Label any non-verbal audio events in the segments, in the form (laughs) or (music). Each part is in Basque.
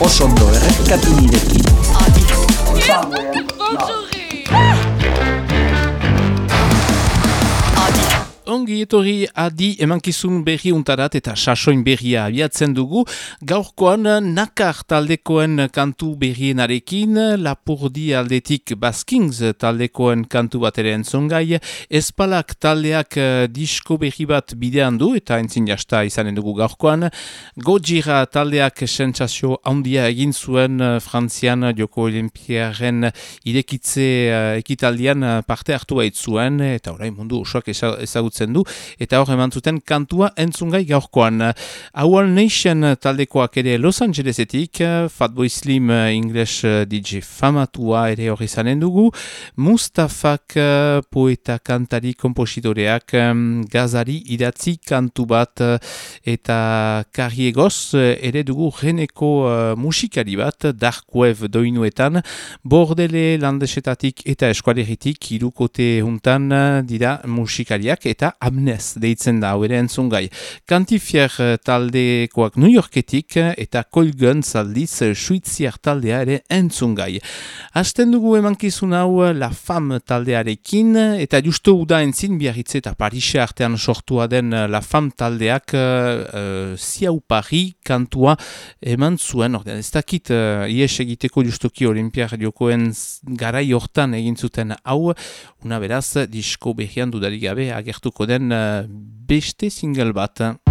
osondo errepikatu nirekin. Ongi etorri adi emankizun berri untarat eta sasoin berria abiatzen dugu. Gaurkoan nakar taldekoen kantu berrienarekin, lapurdi aldetik Baskings taldekoen kantu bat ere entzongai, espalak taldeak eh, disko berri bat bidean du eta entzin jasta izanen dugu gaurkoan. Gojira taldeak sentsazio handia egin zuen eh, Frantzian Joko Olimpiaren irekitze uh, ekitaldian parte hartu baitzuen eta orain mundu osoak ezagutzen du eta hor eman zuten kantua entzungai gaurkoan. Our Nation taldekoak ere Los Angelesetik, Fatboy Slim English DJ famatua ere hori zanen dugu, Mustafak poeta kantari kompositoreak gazari idatzi kantu bat eta karriegoz ere dugu geneko musikari bat, Dark Wave doinuetan, bordele landesetatik eta eskualeritik irukote juntan dira musikariak eta amnez deitzen da ere entzungai. Kantifier eh, taldekoak New Yorketik eh, eta Colgun zaldiz eh, Suiziar taldea ere entzungai. Hasten dugu emankizun hau La Fam taldearekin eta justu uda entzin biarritze eta Parise artean sortua den La Fam taldeak uh, ziau pari kantua eman zuen. Orden, ez dakit uh, ies egiteko justuki Olimpiar diokoen garai hortan egin zuten hau, una beraz disko behian dudarik gabe agertuko den uh, beste single bat.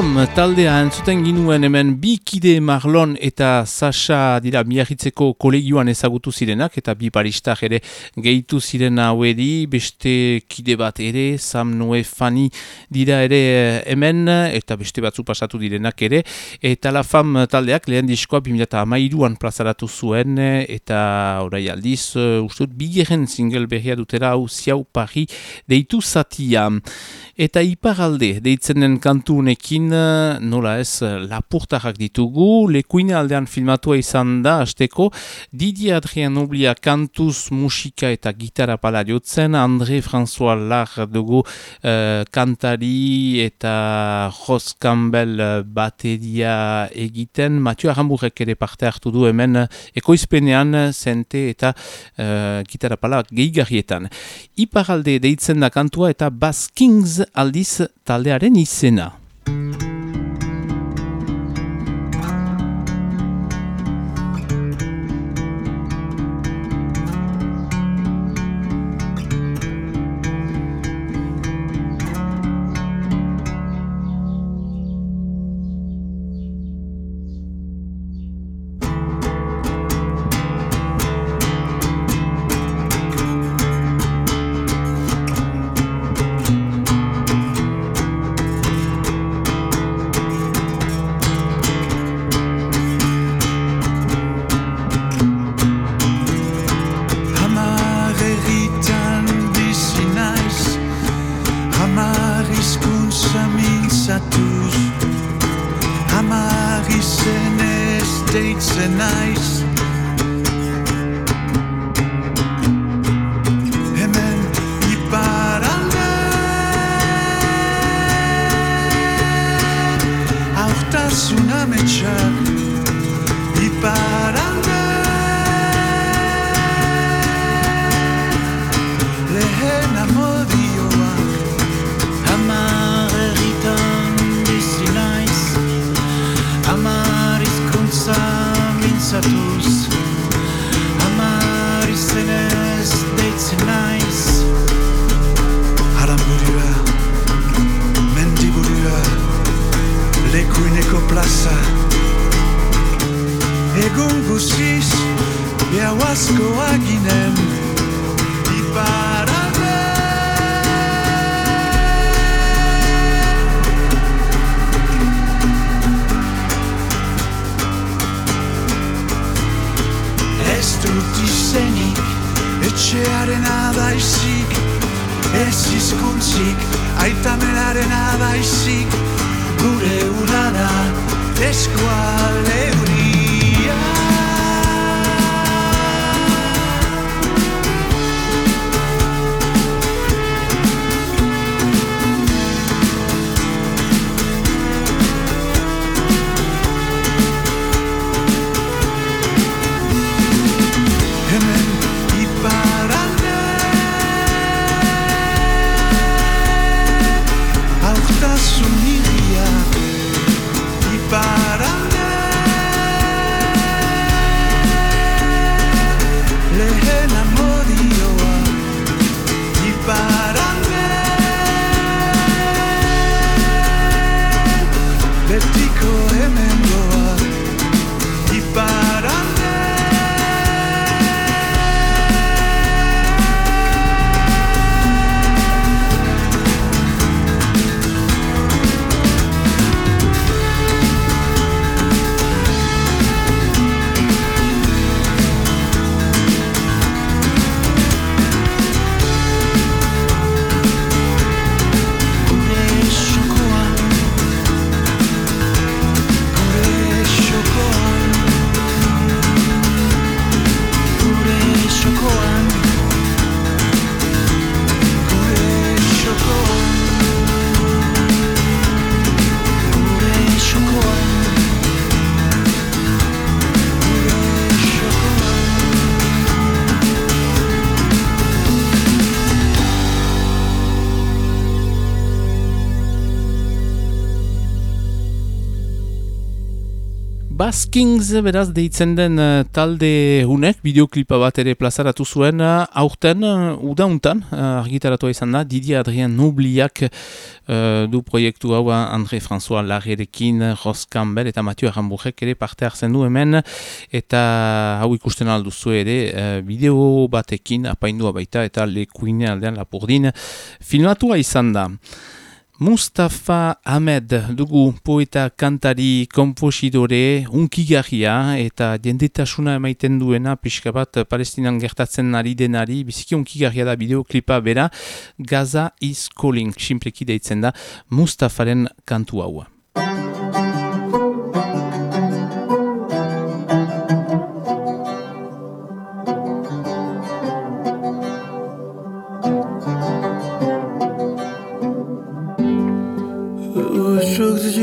Fam taldea entzuten ginuen hemen bi kide Marlon eta Sasha dira miagitzeko kolegioan ezagutu zirenak eta bi paristak ere gehitu ziren hauedi beste kide bat ere Sam Noe Fanny dira ere eh, hemen eta beste batzu pasatu direnak ere. Eta La Fam taldeak lehen diskoa 2008an plazaratu zuen eta orai aldiz uh, ustut bigeren single berria dutera hau ziau pari deitu zatia. Eta iparalde deitzen den honekin nola ez lapurtarrak ditugu, lekuine aldean filmatua izan da, azteko, Didi Adrian Noblia kantuz, musika eta gitara pala jotzen, André François Lar dugu uh, kantari eta Jos Campbell bateria egiten, Mathieu Aramburek ere parte hartu du hemen ekoizpenean zente eta uh, gitara pala gehigarrietan. Iparalde deitzen da kantua eta Bass Kings aldiz taldearen izena. Thank you. mintzatuz Amar izenez deitzen naiz Aramburua, mendiburua, lekuineko plaza. Egun guziz, behau asko aginen, ipar Airearen adaisik Ez izkuntzik Aitameraren adaisik Gure urara Teskoa Baskings beraz deitzen den uh, talde hunek, bideoklipa bat ere plazaratu zuen, uh, aurten, uh, udauntan, uh, argitaratu izan da, Didi Adrian Nubliak uh, du proiektu hau André François Larrerekin, Ross Campbell eta Mathieu Arramburek ere parte hartzen du hemen, eta hau ikusten alduzu ere, uh, bideo batekin apaindua baita eta lekuine aldean lapurdin filmatua izan da. Mustafa Ahmed dugu poeta kantari komposidore unkigarria eta jendetasuna emaiten duena pixka bat palestinan gertatzen ari denari. Biziki unkigarria da bideoklipa bera. Gaza is calling simpleki deitzen da Mustafaren kantu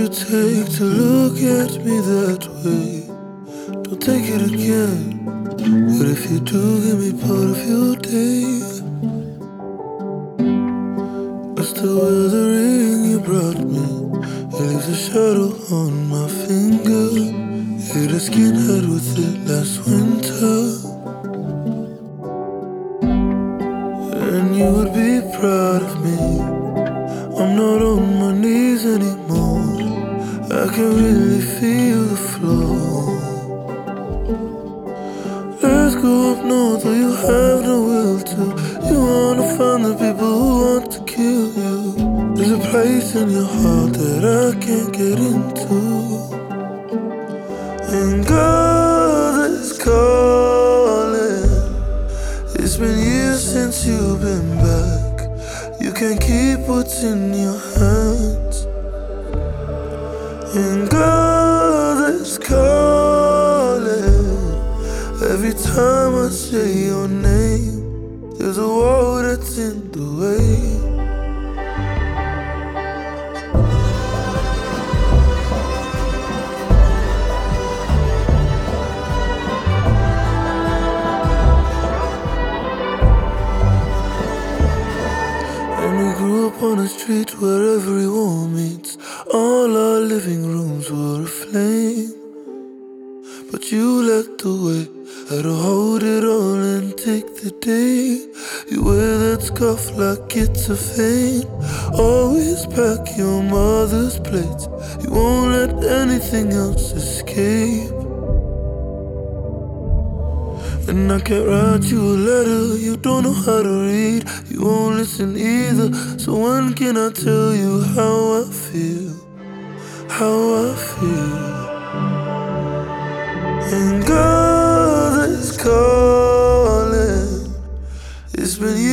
take to look at me that way. Don't take it again. But if you do, give me part of your day. It's the weathering you brought me. It leaves a shadow on my finger. Hit a skinhead with it last winter.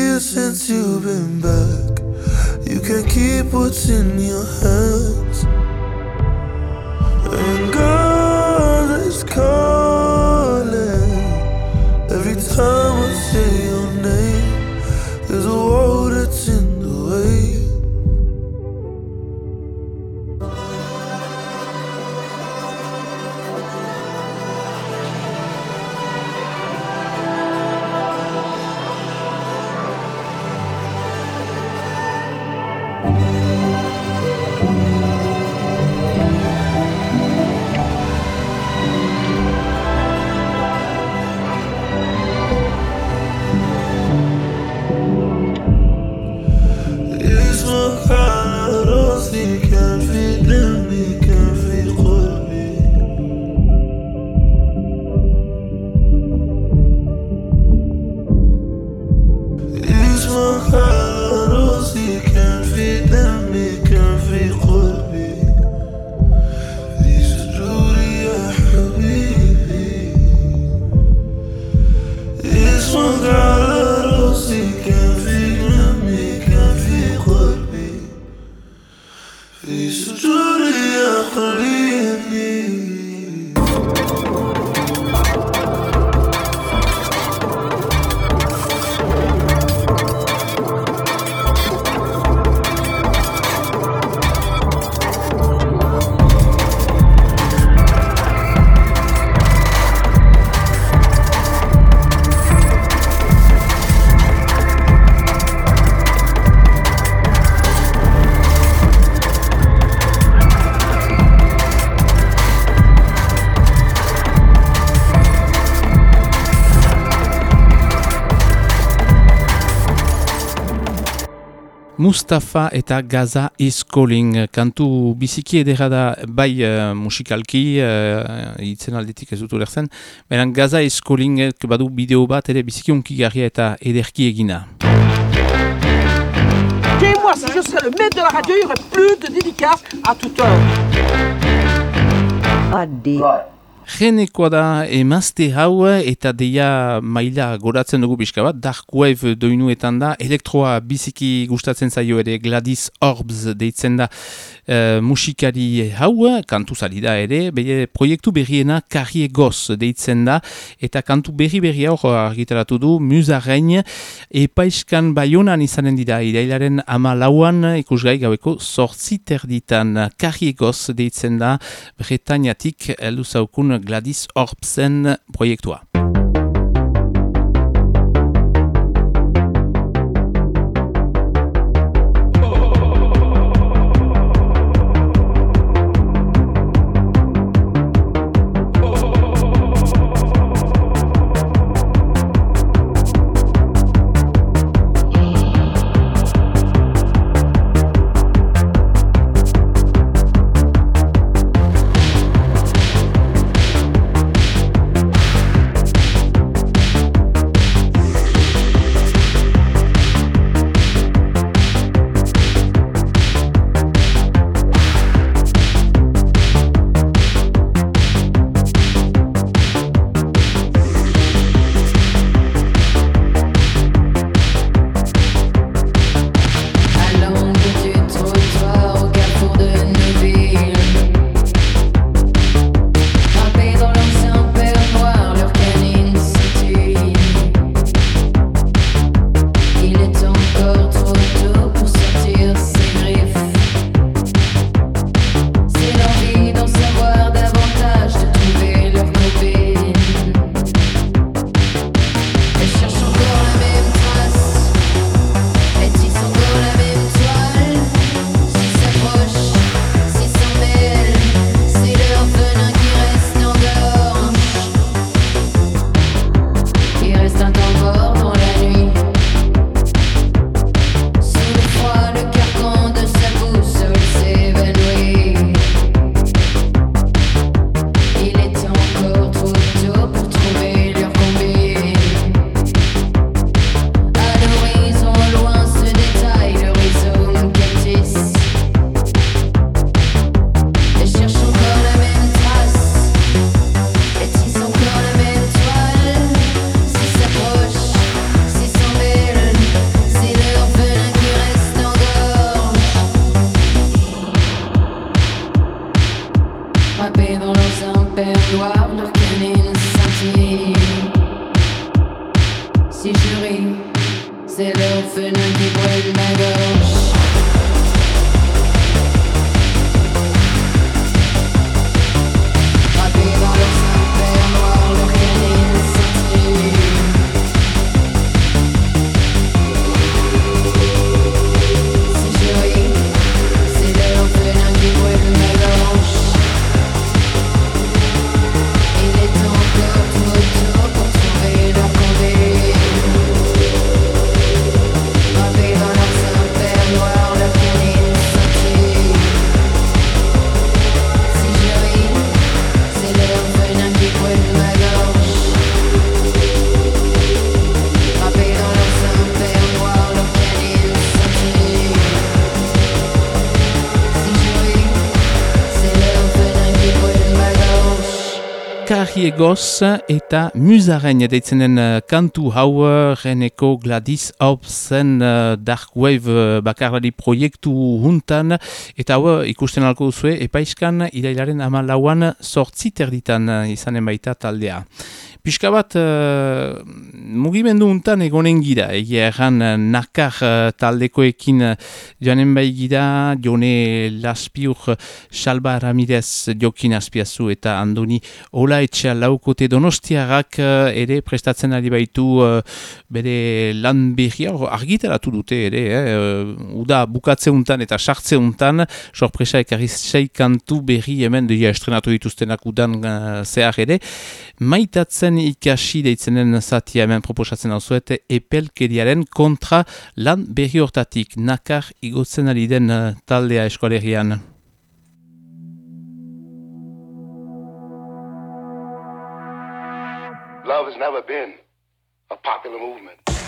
Years since you've been back. You can't keep what's in your hands. And God is calling. Every time Mustafa eta Gaza is calling kantu biziki edera da bai uh, musikalki uh, itzen aldetik ez dut ulerzen beran Gaza is calling badu bideo bat ere biziki unki garria eta ederki egina Dis-moi, si je serais le maître de la radio, il y aurait plus de dédicaces à toute heure. Adi. Genekoa da emazte hau eta deia maila goratzen dugu pixka bat, Dark Wave doinuetan da, elektroa biziki gustatzen zaio ere Gladys Orbs deitzen da uh, musikari hau, kantu da ere, bere proiektu berriena Karrie Goz deitzen da, eta kantu berri berri hau argitaratu du, Musarrein, epaiskan baionan izanen dira, irailaren ama lauan ikusgai gaueko sortzi terditan Karrie Goz deitzen da, Bretañatik, eluzaukun Gladys Orbsen proiektua. Egoz eta musaren deitzen den uh, kantu hau reneko Gladys Hobson uh, Dark Wave uh, bakarlari proiektu huntan eta hau ikusten alko duzue epaiskan irailaren amalauan sortzi terditan uh, izanen baita taldea. Piska bat, uh, mugimendu untan egonen gira, egia erran uh, nakar uh, taldekoekin uh, joanen bai gira, jone laspiur Salba Ramirez jokin aspiazu eta andoni Ola etxea laukote donostiarrak uh, ere prestatzen ari baitu uh, bere lan behia, argitaratu dute ere, eh, uda bukatze untan eta sartze untan, sorpresa ekarri kantu berri hemen, dira estrenatu dituztenak udan uh, zehar ere, maitatzen zen ikasi deitzenen zatia hemen proposatzen hau zuete epelkeriaren kontra lan berri hortatik nakar igotzen ari den uh, taldea eskolerian. Love has never been a popular movement.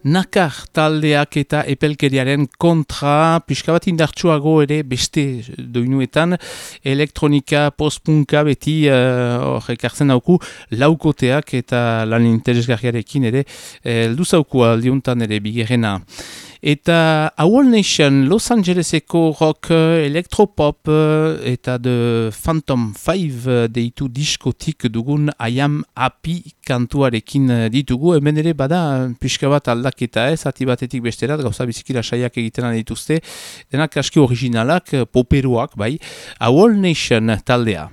Nakar taldeak eta epelkeriaren kontra, pixka bat indartsuago ere beste doinuetan, elektronika, postpunka beti eh, hor ekartzen dauku laukoteak eta lan interesgarriarekin ere eh, heldu zauku aldiuntan ere bigerena. Eta Owl Nation Los Angeleseko rock, eh, electropop eh, eta The Phantom 5 eh, deitu diskotik dugun I Am Happy kantuarekin eh, ditugu. Hemen ere bada eh, pixka bat aldaketa ez, ati batetik besterat, gauza bizikira saiak egiten dituzte. Denak aski originalak, eh, poperuak bai. Owl Nation taldea.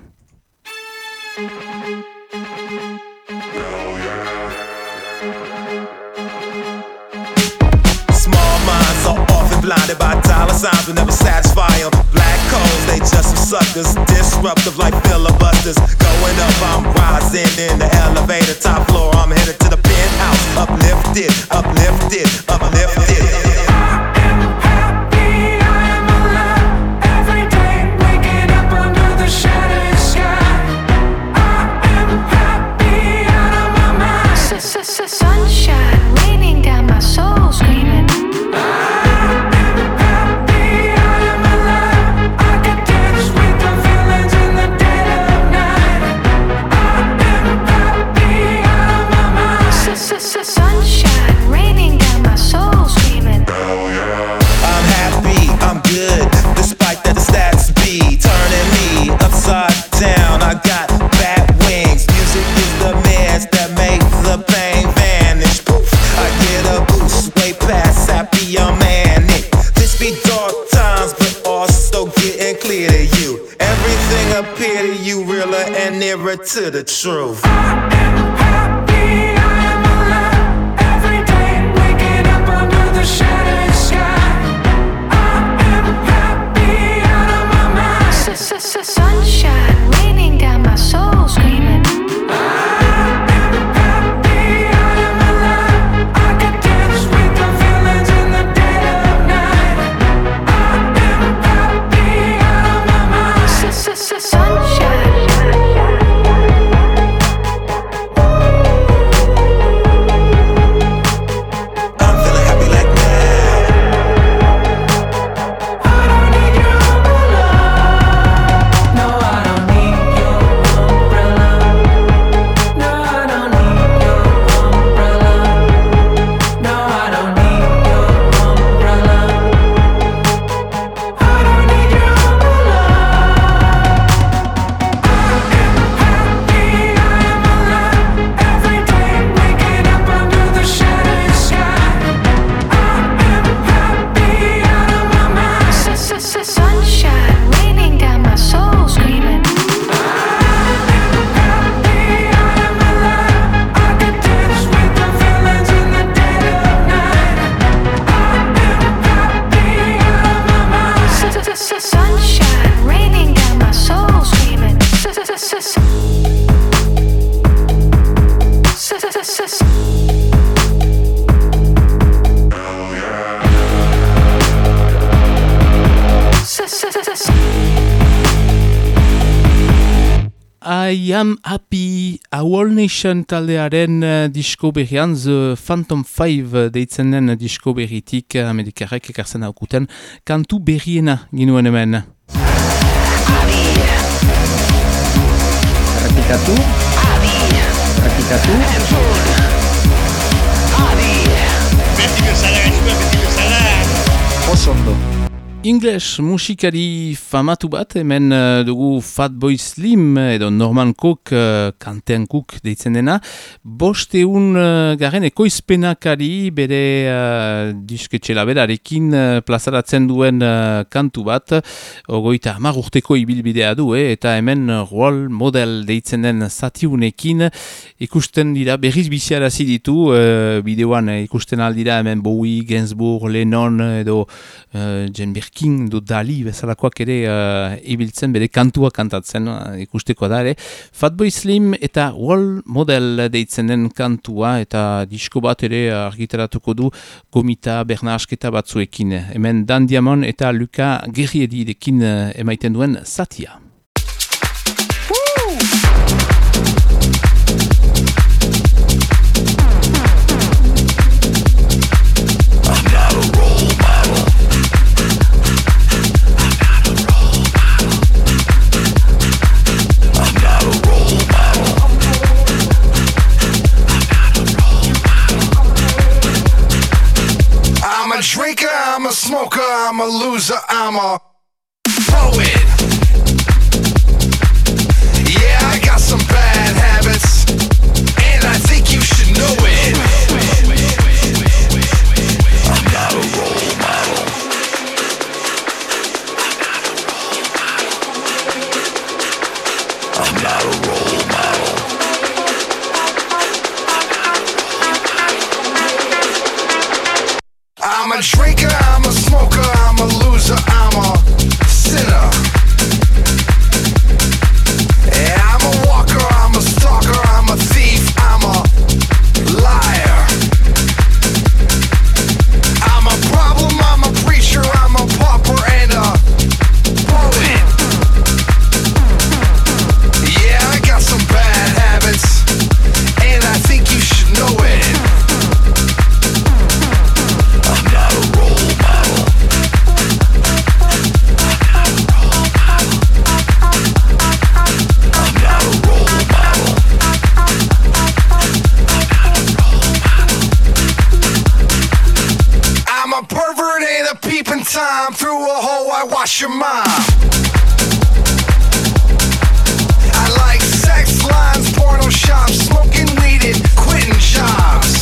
Blinded by dollar signs will never satisfy them. Black codes, they just some suckers. Disruptive like filibusters. Going up, I'm rising in the elevator. Top floor, I'm headed to the penthouse. Uplifted, uplifted, to the truth. Nation taldearen uh, disko berrian The Phantom 5 deitzen den disko berritik Amerikarek ekartzen haukuten kantu berriena ginuen hemen. Errepikatu. Errepikatu. Oso ondo. English musikari famatu bat, hemen uh, dugu Fatboy Slim edo Norman Cook, uh, kantean Cook deitzen dena, bosteun uh, garen ekoizpenakari bere uh, disketxela berarekin uh, plazaratzen duen uh, kantu bat, ogoita hamar urteko ibilbidea du, eh, eta hemen role model deitzen den zatiunekin. Ikusten dira, berriz biziarazi ditu, uh, bideoan eh, ikusten aldira hemen Bowie, Gainsbourg, Lennon edo uh, Jane Birkin du Dali bezalakoak ere uh, ibiltzen bere kantua kantatzen uh, ikusteko da ere. Fatboy Slim eta Wall Model deitzen den kantua eta disko bat ere argitaratuko du gomita bernasketa batzuekin. Hemen Dan Diamond eta Luka Gerriedidekin uh, emaiten duen satia. Smoker, I'm a loser, I'm a poet. Yeah, I got some bad habits, and I think you should know it. I'm not a role model. I'm not a role model. I'm a drinker, loser, I'm a sinner. A pervert and a peeping time. Through a hole, I wash your mom. I like sex lines, porno shops, smoking weed and quitting jobs.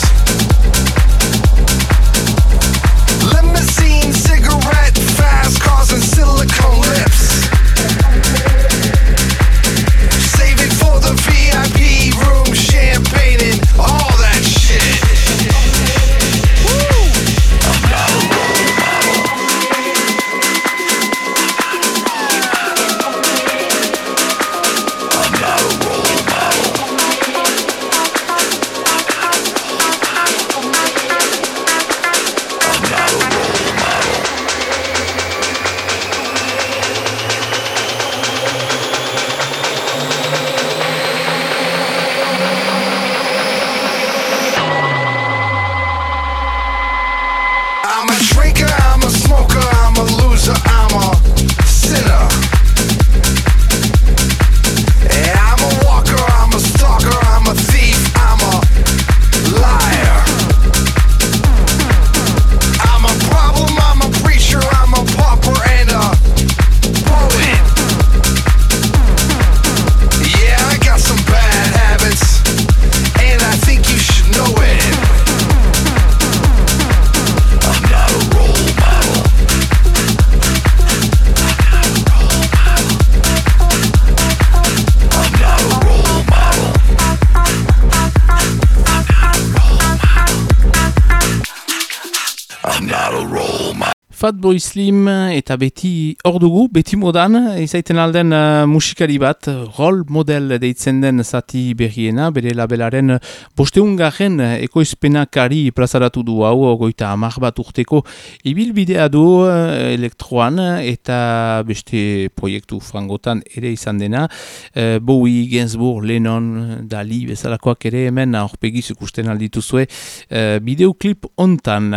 Fatboy Slim eta beti hor dugu, beti modan, izaiten alden uh, musikari bat, rol model deitzen den zati berriena, bere labelaren bosteungaren ekoizpenakari plazaratu du hau, goita amar bat urteko ibilbidea du uh, elektroan eta beste proiektu frangotan ere izan dena, uh, Bowie, Gainsbourg, Lennon, Dali, bezalakoak ere hemen aurpegiz ikusten aldituzue uh, bideoklip ontan.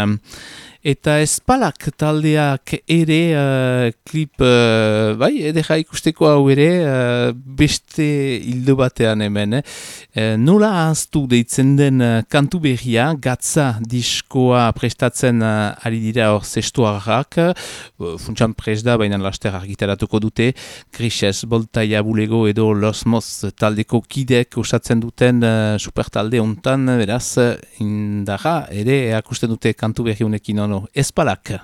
Eta espalak taldeak ere uh, klip, uh, bai, edera ikusteko hau ere, uh, beste hildo batean hemen. Eh? Uh, nola ahaztu deitzen den uh, kantu berria, gatza diskoa prestatzen uh, ari dira hor zestuarrak, uh, funtsan prest da, baina laster argitaratuko dute, Grises, Boltaia, Bulego edo Los taldeko kidek osatzen duten uh, super talde hontan, beraz, indarra, ere, akusten dute kantu berri honekin ono, espalak.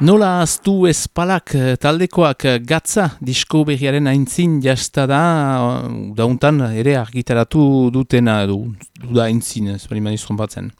Nola aztu espalak eh, taldekoak eh, gatza disko berriaren aintzin jasta da, eh, dauntan ere argitaratu dutena, du, du da aintzin, ez bali manizron batzen.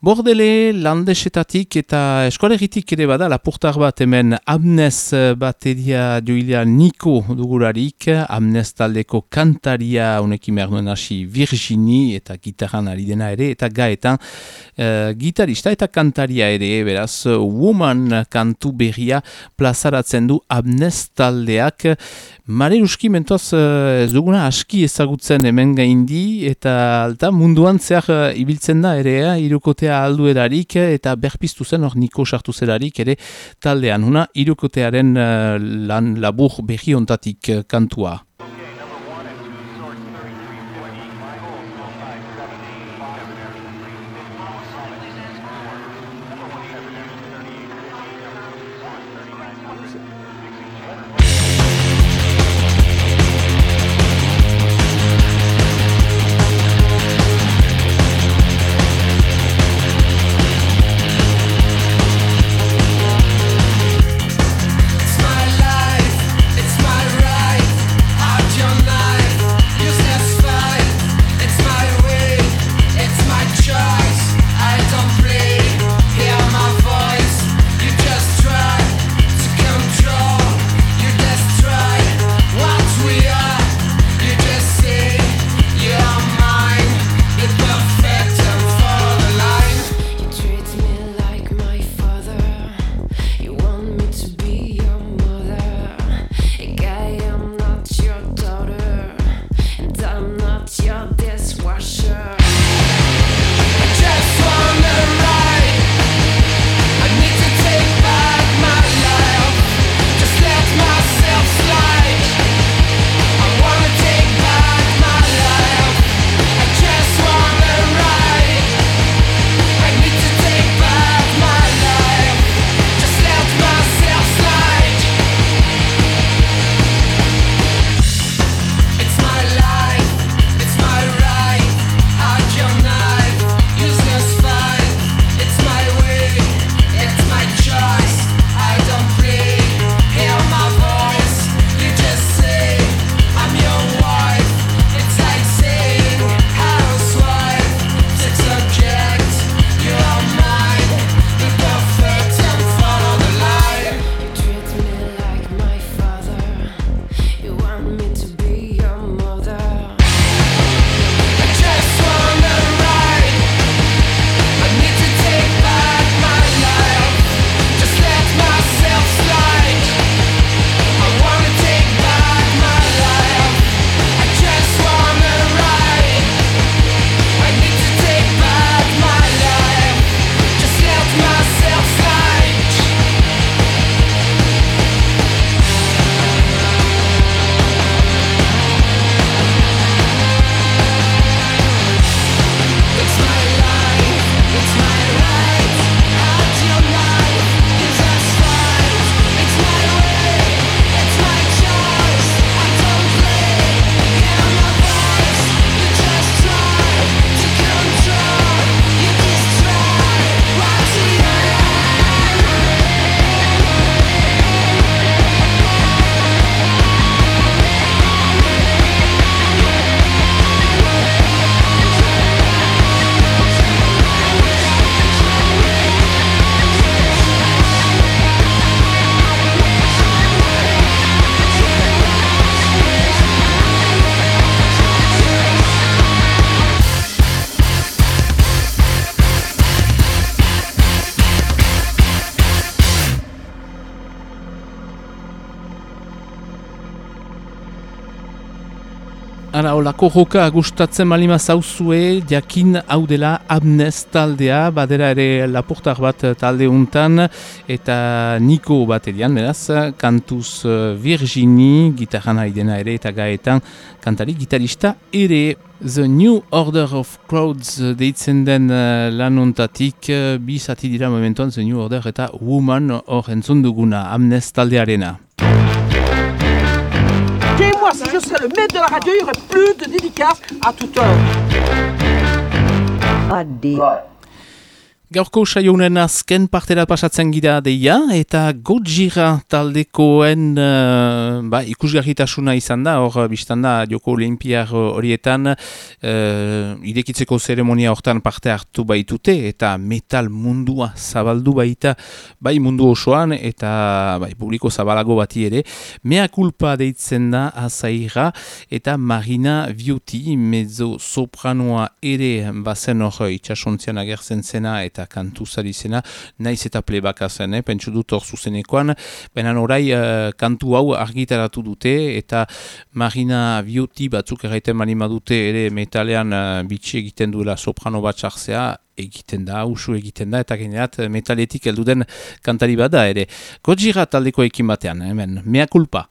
Bordele landesetatik eta eskualeritik ere bada lapurtar bat hemen amnez bateria joilea Niko dugularik, amnez taldeko kantaria honekin behar duen hasi Virginie eta gitarran ari dena ere, eta gaetan uh, gitarista eta kantaria ere, beraz, woman kantu berria plazaratzen du amnez taldeak, Mare mentoz eh, ez duguna aski ezagutzen hemen gaindi eta alta munduan zehar eh, ibiltzen da ere eh, irukotea alduerarik eh, eta berpiztu zen hor niko sartu zelarik ere taldean. Huna irukotearen eh, lan labur berri ontatik eh, kantua. Olako joka gustatzen malima zauzue, jakin hau dela amnez taldea, badera ere laportar bat talde untan, eta Niko baterian, beraz, kantuz eh, Virginie, gitarran haidena ere, eta gaetan kantari gitarista ere. The New Order of Crowds deitzen den uh, lanuntatik, uh, bi zati dira momentuan The New Order eta Woman hor entzun duguna, amnez taldearena. Et moi, si je serais le maître de la radio, il y aurait plus de dédicaces à toute heure. Gaurko saionen azken partera pasatzen gira deia, eta Gojira taldekoen uh, ba, ikusgarritasuna izan da, hor biztan da Joko Olimpiar horietan uh, irekitzeko zeremonia hortan parte hartu baitute, eta metal mundua zabaldu baita, bai mundu osoan, eta bai, publiko zabalago bati ere, mea kulpa deitzen da azaira, eta Marina Vioti, mezzo sopranoa ere bazen hor itxasontzian agertzen zena, eta kantu zari zena, naiz eta plebaka zen, eh? pentsu dut hor zuzenekoan, baina orai uh, kantu hau argitaratu dute, eta Marina Vioti batzuk erraiten manima dute ere metalean uh, bitxi egiten duela soprano bat sartzea, egiten da, usu egiten da, eta generat metaletik helduden kantari bada ere. Gojira taldeko ekin batean, hemen, mea kulpa.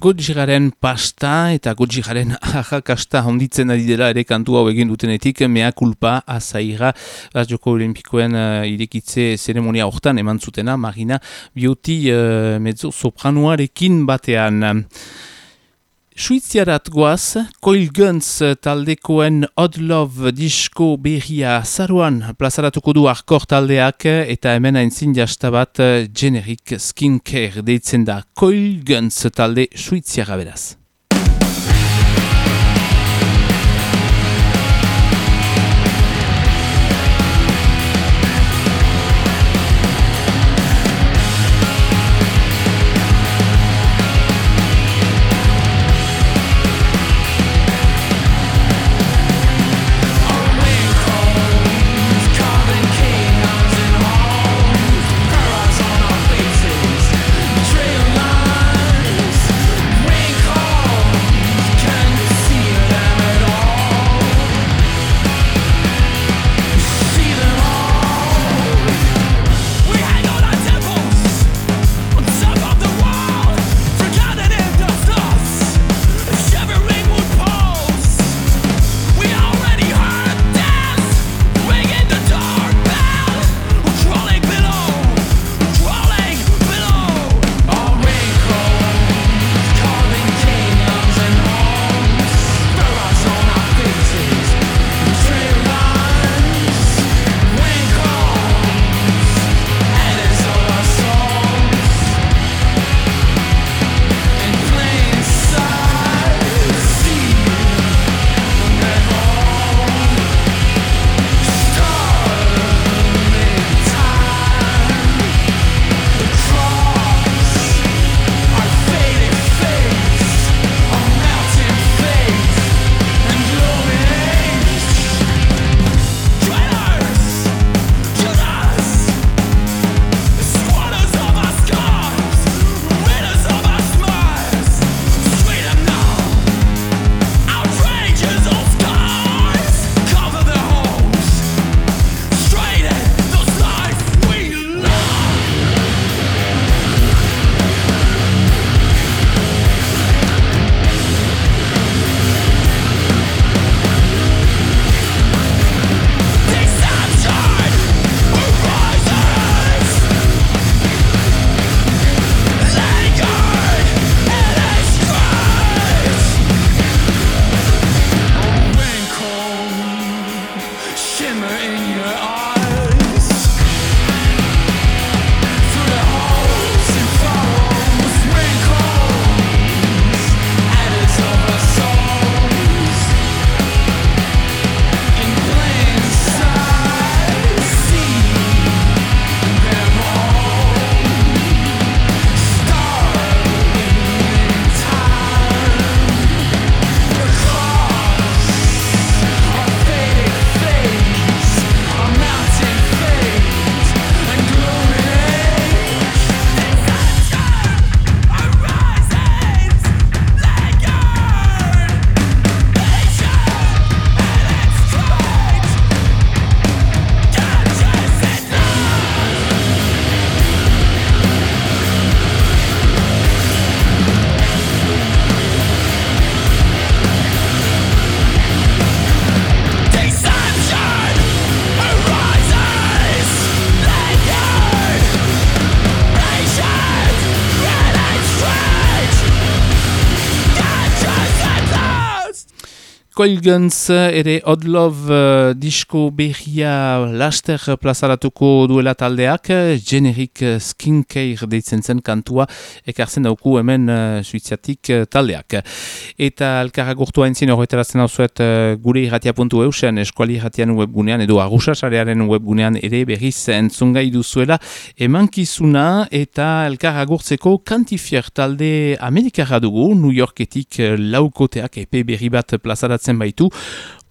Gojiraren pasta eta Gojiraren ajakasta (laughs) honditzen ari dela ere kantu hau egin dutenetik mea kulpa azaira Joko Olimpikoen uh, irekitze zeremonia hortan eman zutena Marina Bioti uh, mezzo sopranoarekin batean. Suiziarat goaz, Coil Guns taldekoen Odd Love disko berria zaruan plazaratuko du arkor taldeak eta hemen aintzin jastabat generic skincare deitzen da Coil Guns talde Suiziara beraz. Coilguns ere Odd Love uh, disko berria laster plazaratuko duela taldeak, generik skincare deitzen zen kantua, ekartzen dauku hemen uh, suiziatik taldeak. Eta elkarra gurtua entzin horretarazen hau zuet uh, gure irratia puntu eusen, eskuali irratian webgunean, edo agusasarearen webgunean ere berriz entzungai duzuela, emankizuna eta elkarra gurtzeko kantifier talde amerikarra dugu, New Yorketik laukoteak epe berri bat plazaratzen baitu,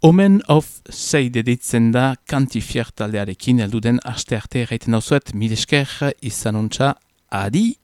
Omen of Seide ditzen da kantifier taldearekin elduden aste arte erraiten hau milesker izanuntza adi!